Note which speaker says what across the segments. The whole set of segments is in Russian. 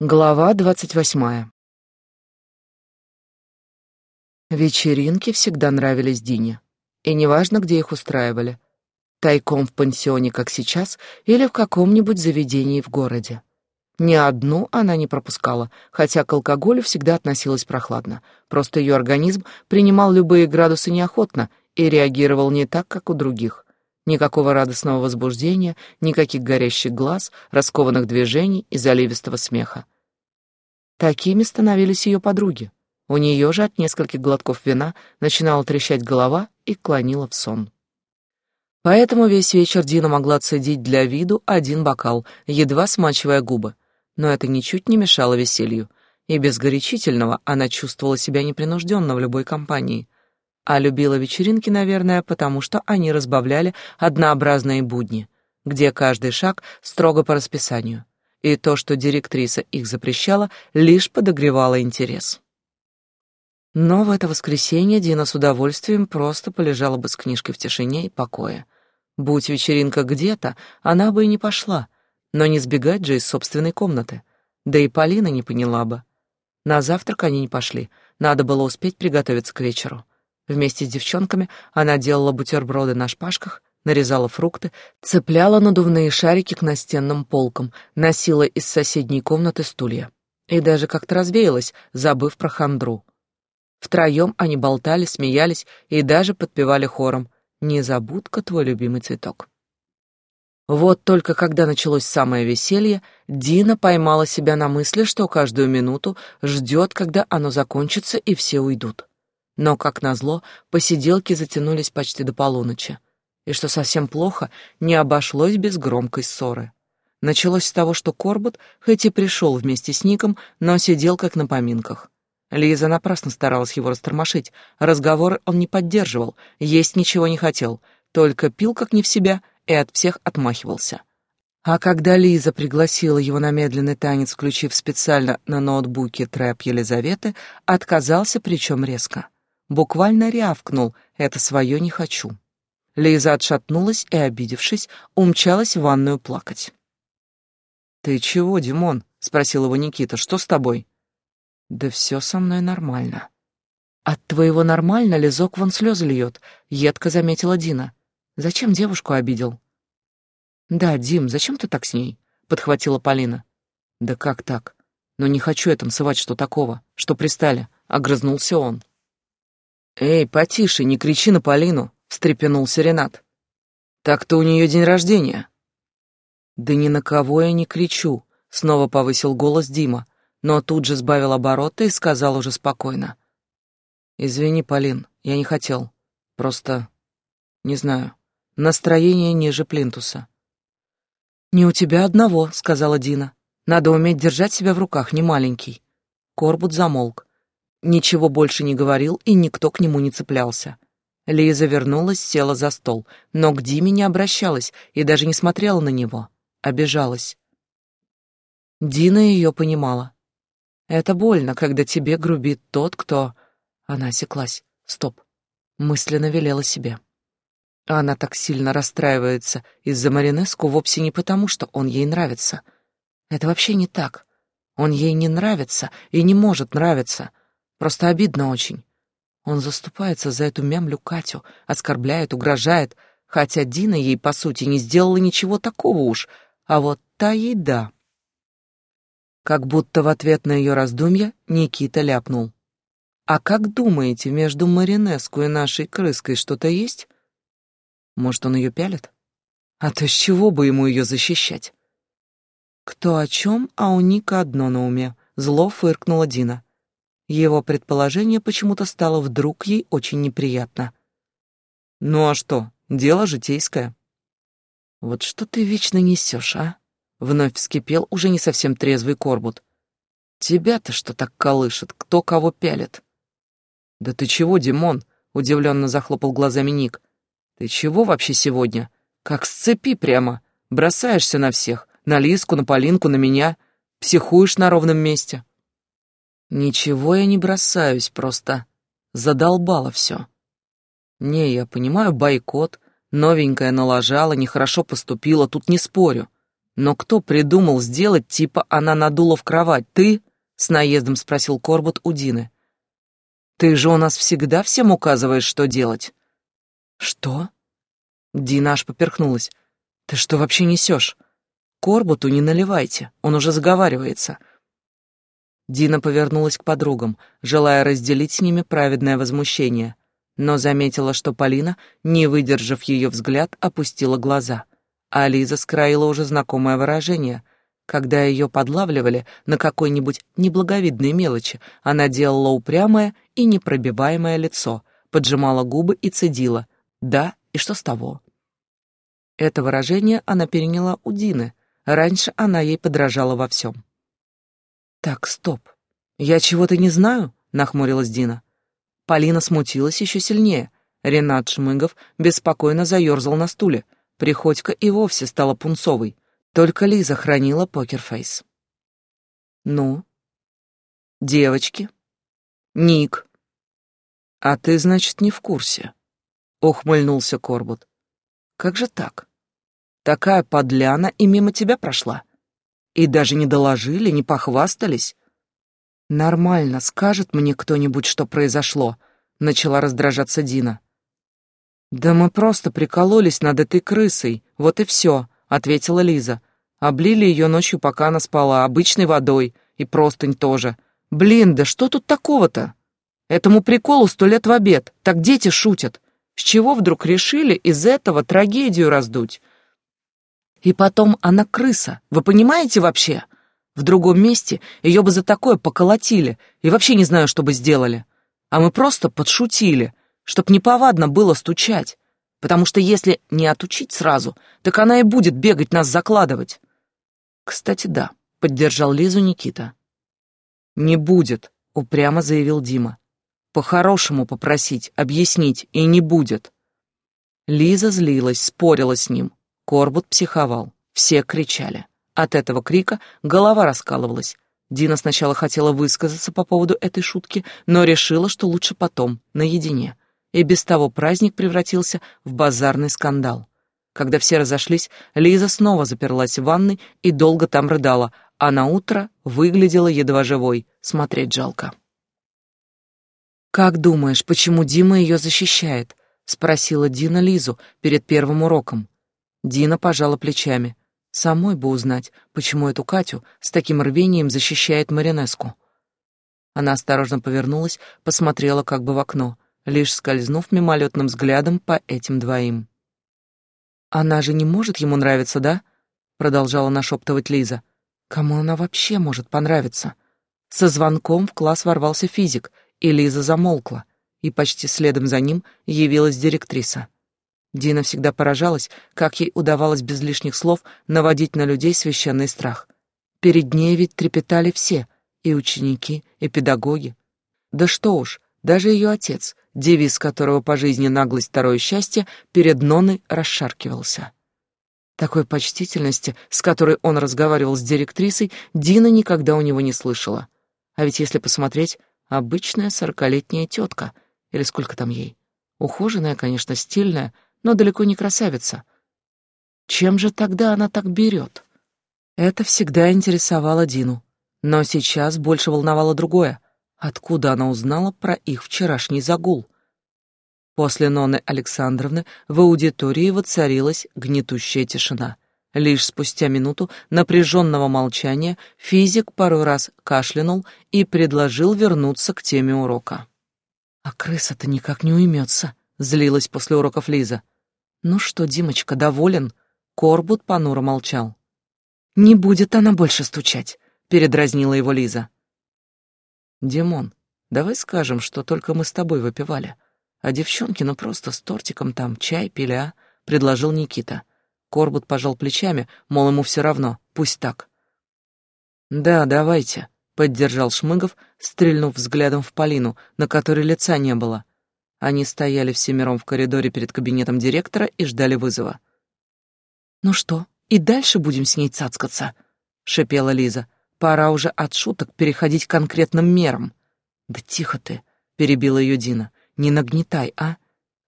Speaker 1: Глава двадцать восьмая. Вечеринки всегда нравились Дине. И неважно, где их устраивали. Тайком в пансионе, как сейчас, или в каком-нибудь заведении в городе. Ни одну она не пропускала, хотя к алкоголю всегда относилась прохладно. Просто ее организм принимал любые градусы неохотно и реагировал не так, как у других. Никакого радостного возбуждения, никаких горящих глаз, раскованных движений и заливистого смеха. Такими становились ее подруги. У нее же от нескольких глотков вина начинала трещать голова и клонила в сон. Поэтому весь вечер Дина могла цедить для виду один бокал, едва смачивая губы. Но это ничуть не мешало веселью, и без горячительного она чувствовала себя непринужденно в любой компании — а любила вечеринки, наверное, потому что они разбавляли однообразные будни, где каждый шаг строго по расписанию, и то, что директриса их запрещала, лишь подогревало интерес. Но в это воскресенье Дина с удовольствием просто полежала бы с книжкой в тишине и покое. Будь вечеринка где-то, она бы и не пошла, но не сбегать же из собственной комнаты. Да и Полина не поняла бы. На завтрак они не пошли, надо было успеть приготовиться к вечеру. Вместе с девчонками она делала бутерброды на шпажках, нарезала фрукты, цепляла надувные шарики к настенным полкам, носила из соседней комнаты стулья. И даже как-то развеялась, забыв про хандру. Втроем они болтали, смеялись и даже подпевали хором «Незабудка твой любимый цветок». Вот только когда началось самое веселье, Дина поймала себя на мысли, что каждую минуту ждет, когда оно закончится и все уйдут. Но, как назло, посиделки затянулись почти до полуночи. И что совсем плохо, не обошлось без громкой ссоры. Началось с того, что Корбут, хоть и пришел вместе с Ником, но сидел как на поминках. Лиза напрасно старалась его растормошить. Разговор он не поддерживал, есть ничего не хотел, только пил как не в себя и от всех отмахивался. А когда Лиза пригласила его на медленный танец, включив специально на ноутбуке трэп Елизаветы, отказался, причем резко буквально рявкнул «это свое не хочу». Лиза отшатнулась и, обидевшись, умчалась в ванную плакать. «Ты чего, Димон?» — спросил его Никита. «Что с тобой?» «Да все со мной нормально». «От твоего нормально лизок вон слезы льет», — едко заметила Дина. «Зачем девушку обидел?» «Да, Дим, зачем ты так с ней?» — подхватила Полина. «Да как так? Но не хочу я танцевать, что такого, что пристали», — огрызнулся он. «Эй, потише, не кричи на Полину», — встрепенулся Ренат. «Так-то у нее день рождения». «Да ни на кого я не кричу», — снова повысил голос Дима, но тут же сбавил обороты и сказал уже спокойно. «Извини, Полин, я не хотел. Просто... не знаю. Настроение ниже плинтуса». «Не у тебя одного», — сказала Дина. «Надо уметь держать себя в руках, не маленький». Корбут замолк. Ничего больше не говорил, и никто к нему не цеплялся. Лиза вернулась, села за стол, но к Диме не обращалась и даже не смотрела на него. Обижалась. Дина ее понимала. Это больно, когда тебе грубит тот, кто... Она осеклась. Стоп. Мысленно велела себе. Она так сильно расстраивается из-за Маринеску вовсе не потому, что он ей нравится. Это вообще не так. Он ей не нравится и не может нравиться. Просто обидно очень. Он заступается за эту мямлю Катю, оскорбляет, угрожает, хотя Дина ей, по сути, не сделала ничего такого уж, а вот та ей да. Как будто в ответ на ее раздумья Никита ляпнул. «А как думаете, между Маринеску и нашей крыской что-то есть? Может, он ее пялит? А то с чего бы ему ее защищать?» «Кто о чем, а у Ника одно на уме», — зло фыркнула Дина. Его предположение почему-то стало вдруг ей очень неприятно. «Ну а что, дело житейское». «Вот что ты вечно несешь, а?» Вновь вскипел уже не совсем трезвый Корбут. «Тебя-то что так колышет? Кто кого пялит?» «Да ты чего, Димон?» — удивленно захлопал глазами Ник. «Ты чего вообще сегодня? Как с цепи прямо. Бросаешься на всех. На Лиску, на Полинку, на меня. Психуешь на ровном месте». Ничего я не бросаюсь, просто задолбало все. Не, я понимаю, бойкот, новенькая налажала, нехорошо поступила, тут не спорю. Но кто придумал сделать, типа она надула в кровать? Ты? С наездом спросил Корбут у Дины. Ты же у нас всегда всем указываешь, что делать. Что? Дина аж поперхнулась. Ты что вообще несешь? Корбуту не наливайте, он уже заговаривается. Дина повернулась к подругам, желая разделить с ними праведное возмущение, но заметила, что Полина, не выдержав ее взгляд, опустила глаза — а Лиза скроила уже знакомое выражение. Когда ее подлавливали на какой-нибудь неблаговидной мелочи, она делала упрямое и непробиваемое лицо, поджимала губы и цедила «да, и что с того?». Это выражение она переняла у Дины. Раньше она ей подражала во всем. «Так, стоп. Я чего-то не знаю?» — нахмурилась Дина. Полина смутилась еще сильнее. Ренат Шмыгов беспокойно заерзал на стуле — Приходько и вовсе стала пунцовой, только Лиза хранила покерфейс. «Ну?» «Девочки?» «Ник?» «А ты, значит, не в курсе?» — ухмыльнулся Корбут. «Как же так? Такая подляна и мимо тебя прошла. И даже не доложили, не похвастались. Нормально, скажет мне кто-нибудь, что произошло», — начала раздражаться Дина. «Да мы просто прикололись над этой крысой, вот и все», — ответила Лиза. «Облили ее ночью, пока она спала, обычной водой, и простынь тоже. Блин, да что тут такого-то? Этому приколу сто лет в обед, так дети шутят. С чего вдруг решили из этого трагедию раздуть? И потом она крыса, вы понимаете вообще? В другом месте ее бы за такое поколотили, и вообще не знаю, что бы сделали. А мы просто подшутили, чтоб неповадно было стучать, потому что если не отучить сразу, так она и будет бегать нас закладывать. Кстати, да, поддержал Лизу Никита. Не будет, упрямо заявил Дима. По-хорошему попросить, объяснить и не будет. Лиза злилась, спорила с ним. Корбут психовал. Все кричали. От этого крика голова раскалывалась. Дина сначала хотела высказаться по поводу этой шутки, но решила, что лучше потом, наедине и без того праздник превратился в базарный скандал. Когда все разошлись, Лиза снова заперлась в ванной и долго там рыдала, а на утро выглядела едва живой, смотреть жалко. «Как думаешь, почему Дима ее защищает?» — спросила Дина Лизу перед первым уроком. Дина пожала плечами. Самой бы узнать, почему эту Катю с таким рвением защищает Маринеску. Она осторожно повернулась, посмотрела как бы в окно — лишь скользнув мимолетным взглядом по этим двоим. «Она же не может ему нравиться, да?» — продолжала нашептывать Лиза. «Кому она вообще может понравиться?» Со звонком в класс ворвался физик, и Лиза замолкла, и почти следом за ним явилась директриса. Дина всегда поражалась, как ей удавалось без лишних слов наводить на людей священный страх. Перед ней ведь трепетали все, и ученики, и педагоги. Да что уж, даже ее отец, девиз которого по жизни наглость второе счастье, перед Ноной расшаркивался. Такой почтительности, с которой он разговаривал с директрисой, Дина никогда у него не слышала. А ведь если посмотреть, обычная сорокалетняя тетка, или сколько там ей. Ухоженная, конечно, стильная, но далеко не красавица. Чем же тогда она так берет? Это всегда интересовало Дину. Но сейчас больше волновало другое — Откуда она узнала про их вчерашний загул? После Ноны Александровны в аудитории воцарилась гнетущая тишина. Лишь спустя минуту напряженного молчания физик пару раз кашлянул и предложил вернуться к теме урока. «А крыса-то никак не уймется», — злилась после уроков Лиза. «Ну что, Димочка, доволен?» Корбут понуро молчал. «Не будет она больше стучать», — передразнила его Лиза. «Димон, давай скажем, что только мы с тобой выпивали, а девчонки ну просто с тортиком там чай пили, а?» — предложил Никита. Корбут пожал плечами, мол, ему все равно, пусть так. «Да, давайте», — поддержал Шмыгов, стрельнув взглядом в Полину, на которой лица не было. Они стояли всемиром в коридоре перед кабинетом директора и ждали вызова. «Ну что, и дальше будем с ней цацкаться?» — шепела Лиза. Пора уже от шуток переходить к конкретным мерам. Да тихо ты, перебила ее Дина. Не нагнетай, а?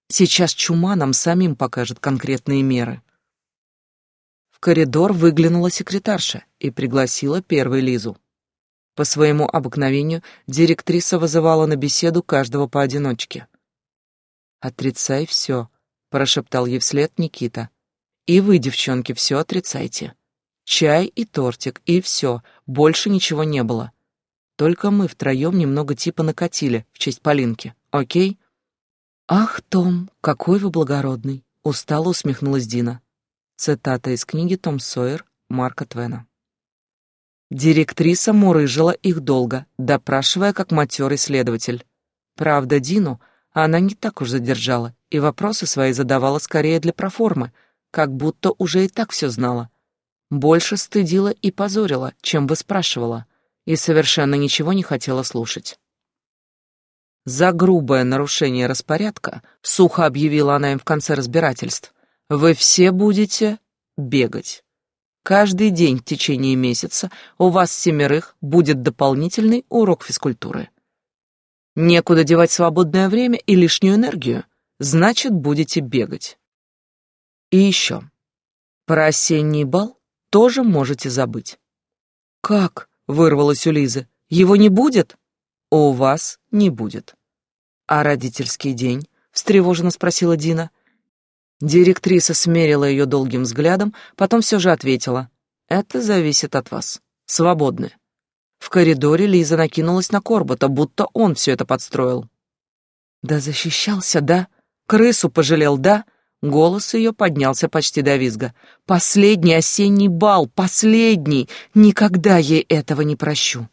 Speaker 1: Сейчас чума нам самим покажет конкретные меры. В коридор выглянула секретарша и пригласила первой Лизу. По своему обыкновению директриса вызывала на беседу каждого поодиночке. «Отрицай все», — прошептал ей вслед Никита. «И вы, девчонки, все отрицайте. Чай и тортик, и все, больше ничего не было. Только мы втроем немного типа накатили в честь Полинки, окей?» «Ах, Том, какой вы благородный!» — устало усмехнулась Дина. Цитата из книги «Том Сойер» Марка Твена. Директриса мурыжила их долго, допрашивая как матерый следователь. Правда, Дину она не так уж задержала, и вопросы свои задавала скорее для проформы, как будто уже и так все знала. Больше стыдила и позорила, чем выспрашивала, и совершенно ничего не хотела слушать. За грубое нарушение распорядка, сухо объявила она им в конце разбирательств, вы все будете бегать. Каждый день в течение месяца у вас семерых будет дополнительный урок физкультуры. Некуда девать свободное время и лишнюю энергию, значит, будете бегать. И еще. Про осенний бал тоже можете забыть. «Как?» — вырвалось у Лизы. «Его не будет?» «У вас не будет». «А родительский день?» — встревоженно спросила Дина. Директриса смерила ее долгим взглядом, потом все же ответила. «Это зависит от вас. Свободны». В коридоре Лиза накинулась на Корбота, будто он все это подстроил. «Да защищался, да? Крысу пожалел, да?» Голос ее поднялся почти до визга. «Последний осенний бал! Последний! Никогда ей этого не прощу!»